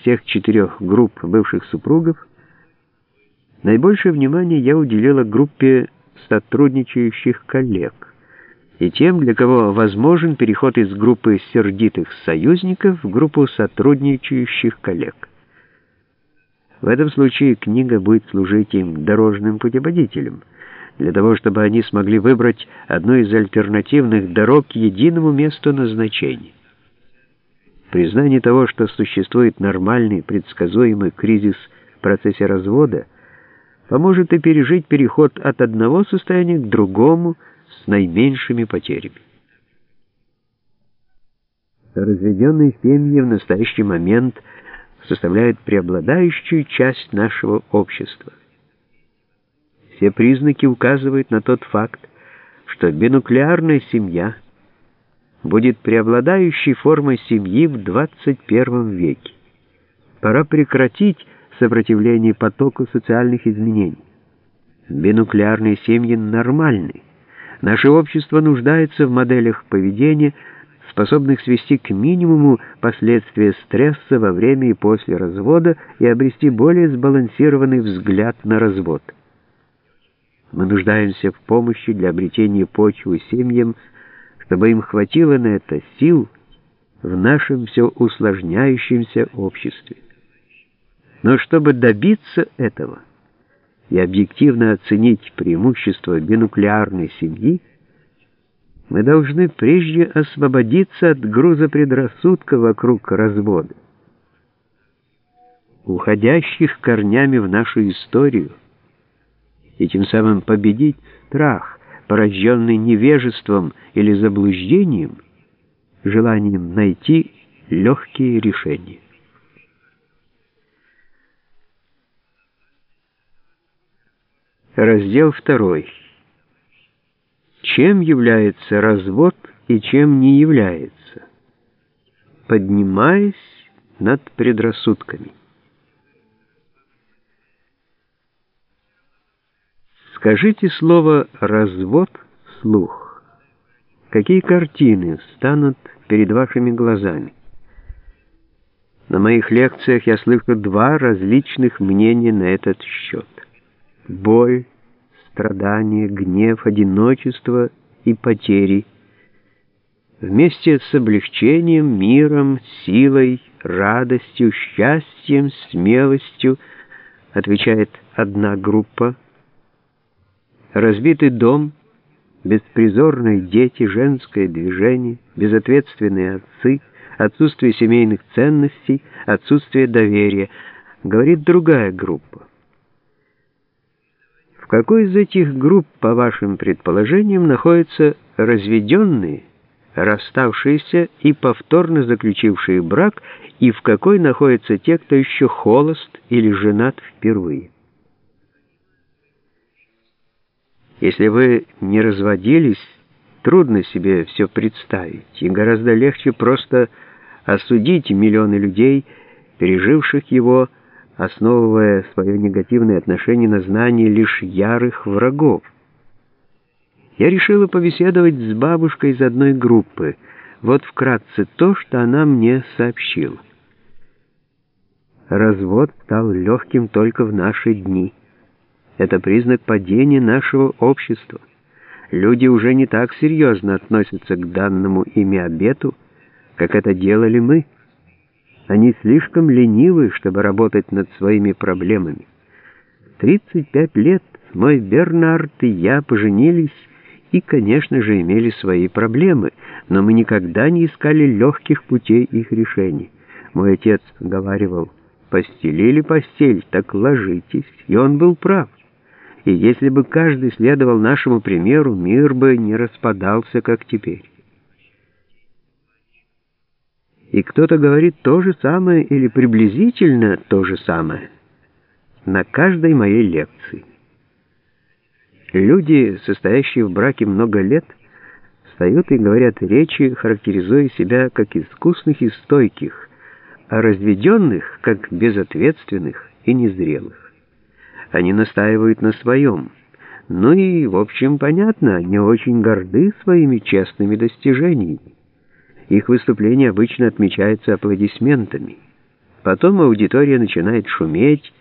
всех четырех групп бывших супругов, наибольшее внимание я уделила группе сотрудничающих коллег и тем, для кого возможен переход из группы сердитых союзников в группу сотрудничающих коллег. В этом случае книга будет служить им дорожным путеводителем, для того, чтобы они смогли выбрать одну из альтернативных дорог к единому месту назначения. Признание того, что существует нормальный предсказуемый кризис в процессе развода, поможет и пережить переход от одного состояния к другому с наименьшими потерями. Разведенные семьи в настоящий момент составляют преобладающую часть нашего общества. Все признаки указывают на тот факт, что бинуклеарная семья – будет преобладающей формой семьи в 21 веке. Пора прекратить сопротивление потоку социальных изменений. Бинуклеарные семьи нормальны. Наше общество нуждается в моделях поведения, способных свести к минимуму последствия стресса во время и после развода и обрести более сбалансированный взгляд на развод. Мы нуждаемся в помощи для обретения почвы семьям, чтобы им хватило на это сил в нашем все усложняющемся обществе. Но чтобы добиться этого и объективно оценить преимущества бинуклеарной семьи, мы должны прежде освободиться от груза предрассудка вокруг развода, уходящих корнями в нашу историю, и тем самым победить страх, порожденный невежеством или заблуждением, желанием найти легкие решения. Раздел 2. Чем является развод и чем не является? Поднимаясь над предрассудками. Скажите слово «развод» вслух. Какие картины станут перед вашими глазами? На моих лекциях я слышу два различных мнения на этот счет. Боль, страдания, гнев, одиночество и потери. Вместе с облегчением, миром, силой, радостью, счастьем, смелостью, отвечает одна группа, Разбитый дом, беспризорные дети, женское движение, безответственные отцы, отсутствие семейных ценностей, отсутствие доверия, говорит другая группа. В какой из этих групп, по вашим предположениям, находятся разведенные, расставшиеся и повторно заключившие брак, и в какой находятся те, кто еще холост или женат впервые? Если вы не разводились, трудно себе все представить, и гораздо легче просто осудить миллионы людей, переживших его, основывая свое негативное отношение на знании лишь ярых врагов. Я решила побеседовать с бабушкой из одной группы. Вот вкратце то, что она мне сообщила. Развод стал легким только в наши дни. Это признак падения нашего общества. Люди уже не так серьезно относятся к данному ими обету, как это делали мы. Они слишком ленивы, чтобы работать над своими проблемами. 35 лет мой Бернард и я поженились и, конечно же, имели свои проблемы, но мы никогда не искали легких путей их решения. Мой отец говаривал, «Постелили постель, так ложитесь», и он был прав. И если бы каждый следовал нашему примеру, мир бы не распадался, как теперь. И кто-то говорит то же самое или приблизительно то же самое на каждой моей лекции. Люди, состоящие в браке много лет, встают и говорят речи, характеризуя себя как искусных и стойких, а разведенных как безответственных и незрелых. Они настаивают на своем. Ну и, в общем, понятно, они очень горды своими честными достижениями. Их выступления обычно отмечаются аплодисментами. Потом аудитория начинает шуметь,